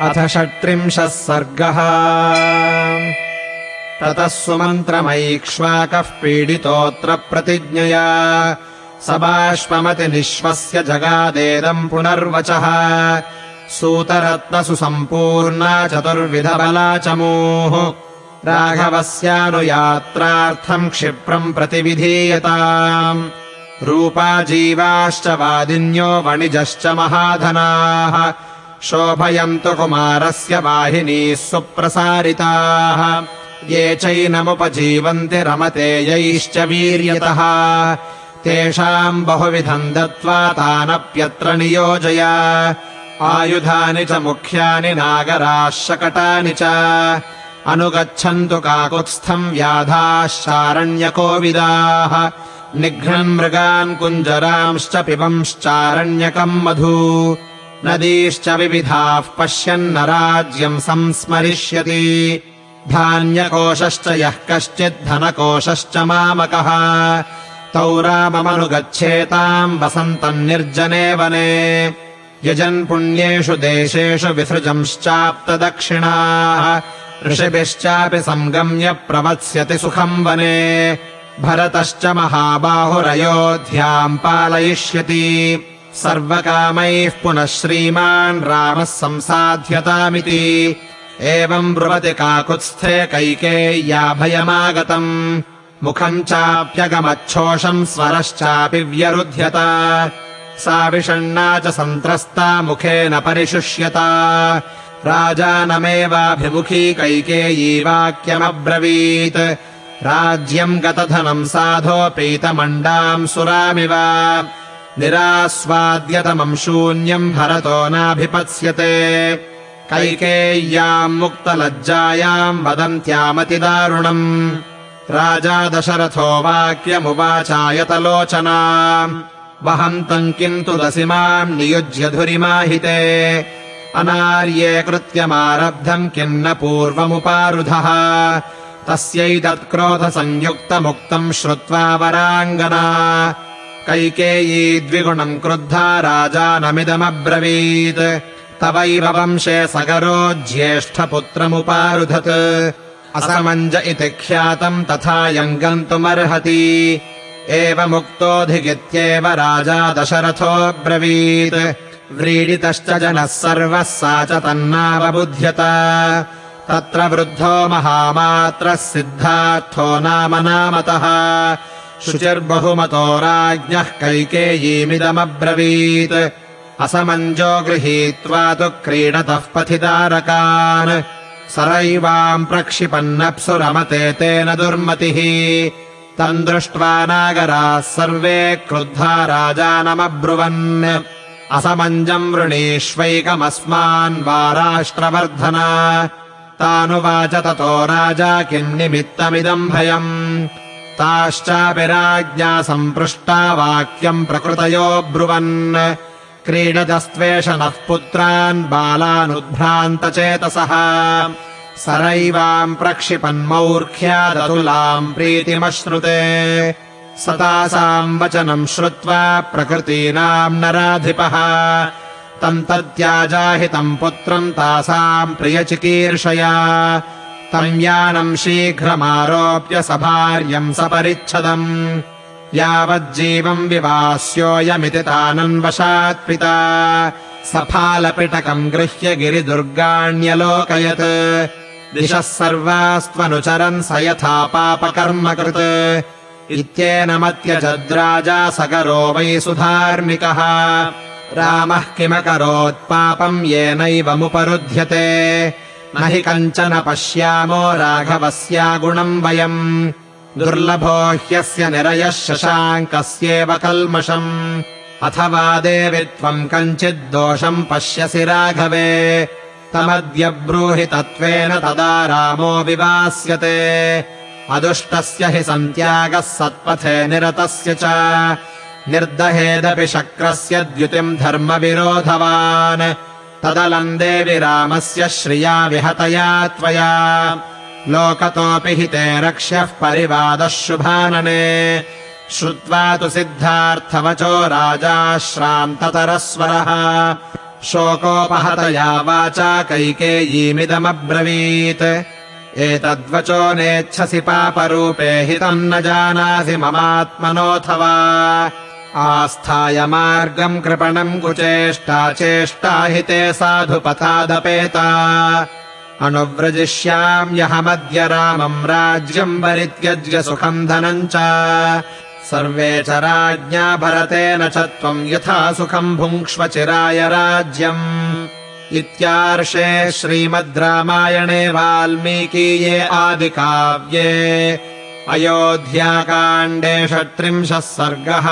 अथ षट्त्रिंशः सर्गः। ततः सुमन्त्रमैक्ष्वाकः पीडितोऽत्र प्रतिज्ञया सबाष्पमतिनिश्वस्य जगादेदम् पुनर्वचः। सूतरत्नसुसम्पूर्णा चतुर्विधबला चमूः राघवस्यानुयात्रार्थम् क्षिप्रम् प्रतिविधीयताम्। रूपा जीवाश्च वादिन्यो वणिजश्च महाधनाः शोभयन्तु कुमारस्य वाहिनीः सुप्रसारिताः। ये चैनमुपजीवन्ति रमते यैश्च वीर्यतः। तेषाम् बहुविधम् दत्त्वा तानप्यत्र नियोजय। आयुधानि च मुख्यानि नागराः शकटानि च। अनुगच्छन्तु काकुत्स्थम् व्याधाः शारण्यकोविदाः निघ्नन्मृगान् कुञ्जरांश्च पिबंश्चारण्यकम् मधु नदीश्च विविधाः पश्यन्न राज्यम् संस्मरिष्यति। धान्यकोशश्च यः कश्चिद्धनकोशश्च मामकः। तौ राममनुगच्छेताम् वसन्तम् निर्जने वने यजन् पुण्येषु देशेषु विसृजंश्चाप्तदक्षिणाः। ऋषिभिश्चापि सङ्गम्य प्रवत्स्यति सुखम् वने। भरतश्च महाबाहुरयोध्याम् पालयिष्यति सर्वकामैः पुनः श्रीमान् रामः संसाध्यतामिति। एवम् ब्रुवति काकुत्स्थे कैकेय्या भयमागतम् मुखम् चाप्यगमच्छोषम् स्वरश्चापि व्यरुध्यत। सा विषण्णा च सन्त्रस्ता मुखेन परिशुष्यता। राजानमेवाभिमुखी कैकेयी वाक्यमब्रवीत् राज्यम् गतधनम् साधो पीतमण्डाम् सुरामिव निरास्वाद्यतमम् शून्यम् भरतो नाभिपत्स्यते। कैकेय्याम् मुक्तलज्जायाम् वदन्त्यामतिदारुणम्। राजा दशरथो वाक्यमुवाचायतलोचना। वहन्तम् किन्तु दसिमाम् नियुज्य धुरिमाहिते। अनार्ये कृत्यमारब्धम् किन्न पूर्वमुपारुधः। तस्यैतत्क्रोधसंयुक्तमुक्तम् श्रुत्वा वराङ्गना कैकेयी द्विगुणम् क्रुद्धा राजानमिदमब्रवीत्। तवैव वंशे सगरो ज्येष्ठपुत्रमुपारुधत्। असमञ्ज इति ख्यातम् तथायम् गन्तुमर्हति एवमुक्तोऽधिगित्येव राजा दशरथोऽब्रवीत्। व्रीडितश्च जनः सर्वः सा च तन्नावबुध्यत। तत्र वृद्धो महामात्रः सिद्धार्थो नाम नामतः शुचिर्बहुमतो राज्ञः कैकेयीमिदमब्रवीत्। असमञ्जो गृहीत्वा तु क्रीडतः पथितारकान्। सरैवाम् प्रक्षिपन्नप्सुरमते तेन दुर्मतिः। तम् दृष्ट्वा नागराः सर्वे क्रुद्धा राजानमब्रुवन्। असमञ्जम् वृणीष्वैकमस्मान् वा राष्ट्रवर्धना तानुवाच ततो राजा किन्निमित्तमिदम् भयम् ताश्चापि राज्ञा सम्पृष्टा वाक्यम् प्रकृतयो ब्रुवन्। क्रीडतस्त्वेष नः पुत्रान् बालानुद्भ्रान्तचेतसः। सरैवाम् प्रक्षिपन्मौर्ख्यादतुलाम् प्रीतिमश्नुते। सतासाम् वचनम् श्रुत्वा प्रकृतीनाम् नराधिपः। तम् तत्याजाहितम् पुत्रम् तासाम् प्रियचिकीर्षया तम् यानम् शीघ्रमारोप्य सभार्यम् सपरिच्छदम्। यावज्जीवम् विवास्योऽयमिति तानन्वशात्पिता सफालपिटकम् गृह्य गिरिदुर्गाण्यलोकयत्। दिशः सर्वास्त्वनुचरन् स यथा पापकर्म कृत्। इत्येनमत्यजद्राजा सगरो वै सुधार्मिकः। रामः किमकरोत्पापम् येनैवमुपरुध्यते न हि कञ्चन पश्यामो राघवस्यागुणम् वयम्। दुर्लभो ह्यस्य निरयः शशाङ्कस्येव कल्मषम्। अथवा देवि त्वम् कञ्चिद्दोषम् पश्यसि राघवे। तमद्य ब्रूहि तत्त्वेन तदा रामो विवास्यते। अदुष्टस्य हि सन्त्यागः सत्पथे निरतस्य च। निर्दहेदपि शक्रस्य द्युतिम् धर्मविरोधवान् तदलम् देवि रामस्य श्रिया विहतया त्वया। लोकतोऽपि हि ते रक्ष्यः परिवादः शुभानने श्रुत्वा तु सिद्धार्थवचो राजा श्रान्ततरस्वरः शोकोपहतया वाचा कैकेयीमिदमब्रवीत्। एतद्वचो नेच्छसि पापरूपे हितम् न जानासि ममात्मनोऽथवा आस्थाय मार्गम् कृपणम् कुचेष्टा चेष्टा हि ते साधुपथादपेता अनुव्रजिष्याम्यहमद्य रामम् राज्यम् परित्यज्य सुखम् धनम् च। सर्वे च राज्ञा भरतेन च त्वम् यथा सुखम् भुङ्क्ष्व चिराय राज्यम्। इत्यार्षे श्रीमद् रामायणे वाल्मीकीये आदिकाव्ये अयोध्याकाण्डे षट्त्रिंशः सर्गः